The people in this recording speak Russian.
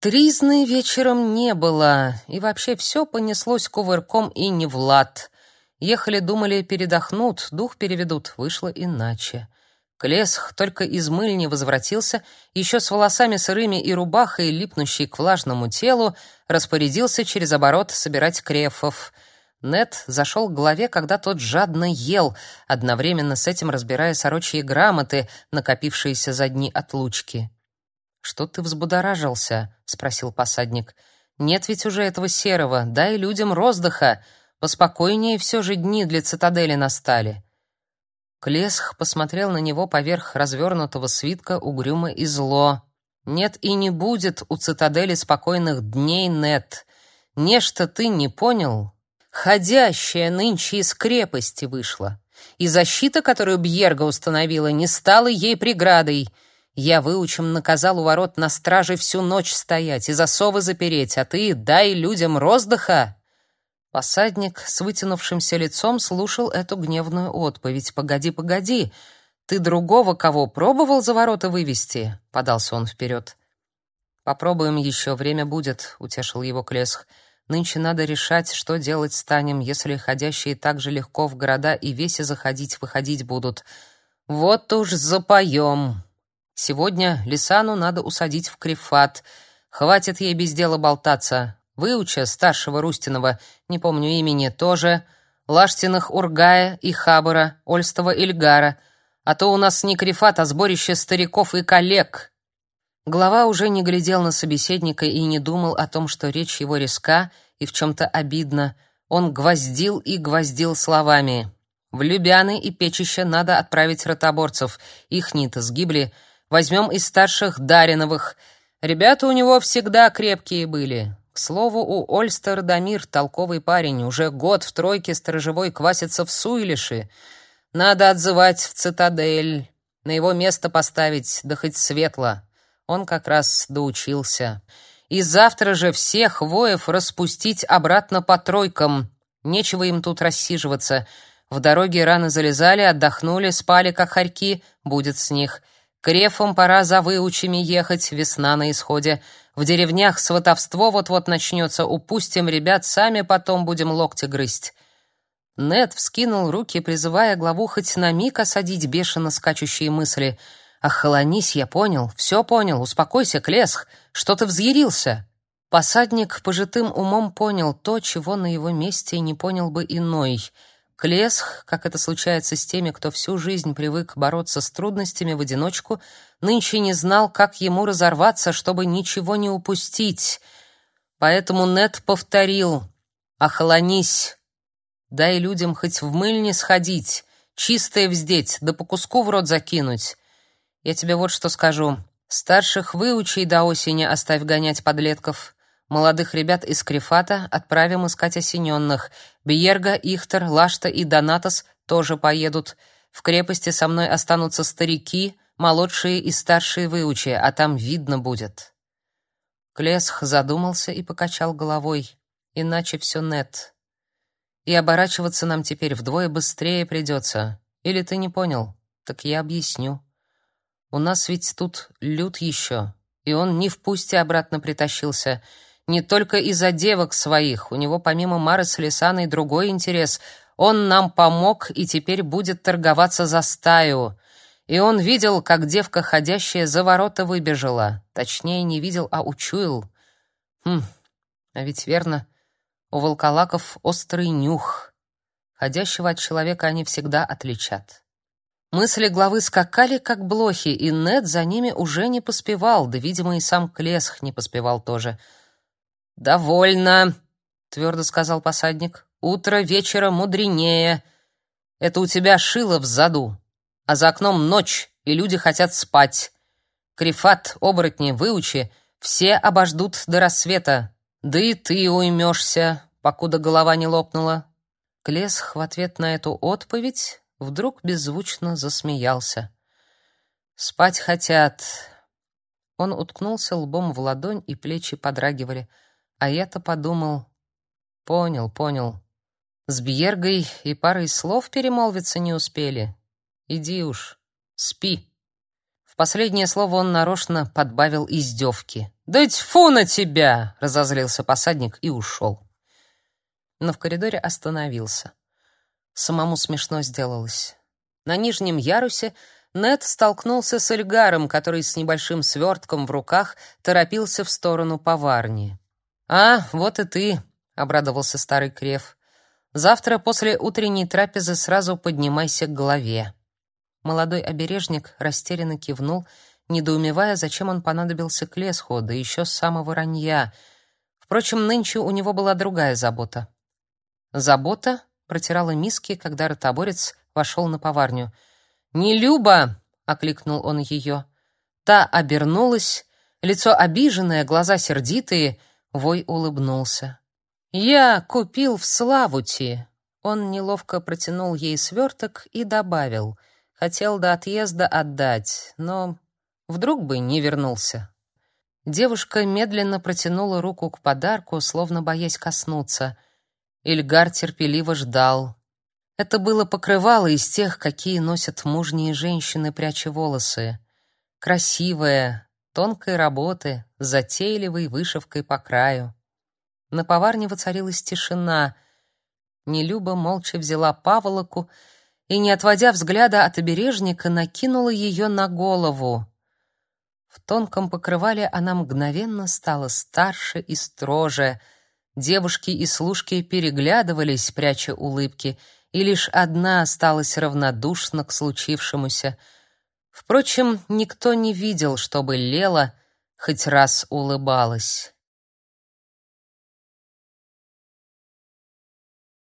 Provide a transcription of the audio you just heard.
Тризны вечером не было, и вообще все понеслось кувырком и не в лад. Ехали, думали, передохнут, дух переведут, вышло иначе. Клесх только из мыльни возвратился, еще с волосами сырыми и рубахой, липнущей к влажному телу, распорядился через оборот собирать крефов. Нет зашел к главе, когда тот жадно ел, одновременно с этим разбирая сорочьи грамоты, накопившиеся за дни отлучки. «Что ты взбудоражился?» — спросил посадник. «Нет ведь уже этого серого, дай людям роздыха. Поспокойнее все же дни для цитадели настали». Клесх посмотрел на него поверх развернутого свитка угрюмо и зло. «Нет и не будет у цитадели спокойных дней, Нет. Нечто ты не понял? Ходящая нынче из крепости вышла, и защита, которую Бьерга установила, не стала ей преградой. Я выучим наказал у ворот на страже всю ночь стоять и засовы запереть, а ты дай людям роздыха». Посадник с вытянувшимся лицом слушал эту гневную отповедь. «Погоди, погоди! Ты другого кого пробовал за ворота вывести?» — подался он вперед. «Попробуем еще, время будет», — утешил его Клесх. «Нынче надо решать, что делать станем, если ходящие так же легко в города и веси заходить-выходить будут. Вот уж запоем!» Сегодня Лисану надо усадить в крифат. Хватит ей без дела болтаться. Выуча старшего Рустинова, не помню имени, тоже, Лаштиных Ургая и Хабара, Ольстова Ильгара, а то у нас не крифат, а сборище стариков и коллег. Глава уже не глядел на собеседника и не думал о том, что речь его резка и в чем-то обидна. Он гвоздил и гвоздил словами. В Любяны и Печище надо отправить ротоборцев. Их-то сгибли. Возьмем из старших Дариновых. Ребята у него всегда крепкие были. К слову, у Ольстер Дамир толковый парень, уже год в тройке сторожевой квасится в Суйлише. Надо отзывать в цитадель, на его место поставить, да хоть светло. Он как раз доучился. И завтра же всех воев распустить обратно по тройкам. Нечего им тут рассиживаться. В дороге рано залезали, отдохнули, спали как хорьки, будет с них. Крефом пора за выучами ехать, весна на исходе. В деревнях сватовство вот-вот начнется, упустим ребят, сами потом будем локти грызть. Нед вскинул руки, призывая главу хоть на миг осадить бешено скачущие мысли. «Охолонись, я понял, все понял, успокойся, Клесх, что ты взъярился?» Посадник пожитым умом понял то, чего на его месте не понял бы иной — Клесх, как это случается с теми, кто всю жизнь привык бороться с трудностями в одиночку, нынче не знал, как ему разорваться, чтобы ничего не упустить. Поэтому Нет повторил «Охолонись! Дай людям хоть в мыльне сходить, чистое вздеть, да по куску в рот закинуть. Я тебе вот что скажу. Старших выучи до осени оставь гонять подлетков». Молодых ребят из Крифата отправим искать осененных. Бьерга, Ихтер, Лашта и Донатос тоже поедут. В крепости со мной останутся старики, молодшие и старшие выучи, а там видно будет. Клесх задумался и покачал головой. Иначе все нет. И оборачиваться нам теперь вдвое быстрее придется. Или ты не понял? Так я объясню. У нас ведь тут люд еще, и он не в пусте обратно притащился — не только из-за девок своих, у него помимо Мары с Лисаной другой интерес. Он нам помог и теперь будет торговаться за стаю. И он видел, как девка, ходящая за ворота, выбежала. Точнее, не видел, а учуял. Хм, а ведь верно, у волколаков острый нюх. Ходящего от человека они всегда отличат. Мысли главы скакали, как блохи, и Нед за ними уже не поспевал, да, видимо, и сам Клесх не поспевал тоже — «Довольно», — твердо сказал посадник. «Утро вечера мудренее. Это у тебя шило в заду, а за окном ночь, и люди хотят спать. Крифат, оборотни, выучи, все обождут до рассвета. Да и ты уймешься, покуда голова не лопнула». Клесх в ответ на эту отповедь вдруг беззвучно засмеялся. «Спать хотят». Он уткнулся лбом в ладонь, и плечи подрагивали — а я-то подумал... Понял, понял. С Бьергой и парой слов перемолвиться не успели. Иди уж, спи. В последнее слово он нарочно подбавил издевки. «Да тьфу на тебя!» — разозлился посадник и ушел. Но в коридоре остановился. Самому смешно сделалось. На нижнем ярусе Нед столкнулся с Эльгаром, который с небольшим свертком в руках торопился в сторону поварни. «А, вот и ты», — обрадовался старый Крев. «Завтра после утренней трапезы сразу поднимайся к голове». Молодой обережник растерянно кивнул, недоумевая, зачем он понадобился к лесху, да еще с самого ранья. Впрочем, нынче у него была другая забота. Забота протирала миски, когда ротоборец вошел на поварню. «Не Люба!» — окликнул он ее. Та обернулась, лицо обиженное, глаза сердитые, Вой улыбнулся. «Я купил в Славути!» Он неловко протянул ей сверток и добавил. Хотел до отъезда отдать, но вдруг бы не вернулся. Девушка медленно протянула руку к подарку, словно боясь коснуться. Ильгар терпеливо ждал. Это было покрывало из тех, какие носят мужние женщины, пряча волосы. Красивое, тонкой работы, с затейливой вышивкой по краю. На поварне воцарилась тишина. Нелюба молча взяла паволоку и, не отводя взгляда от обережника, накинула ее на голову. В тонком покрывале она мгновенно стала старше и строже. Девушки и служки переглядывались, пряча улыбки, и лишь одна осталась равнодушна к случившемуся — Впрочем, никто не видел, чтобы Лела хоть раз улыбалась.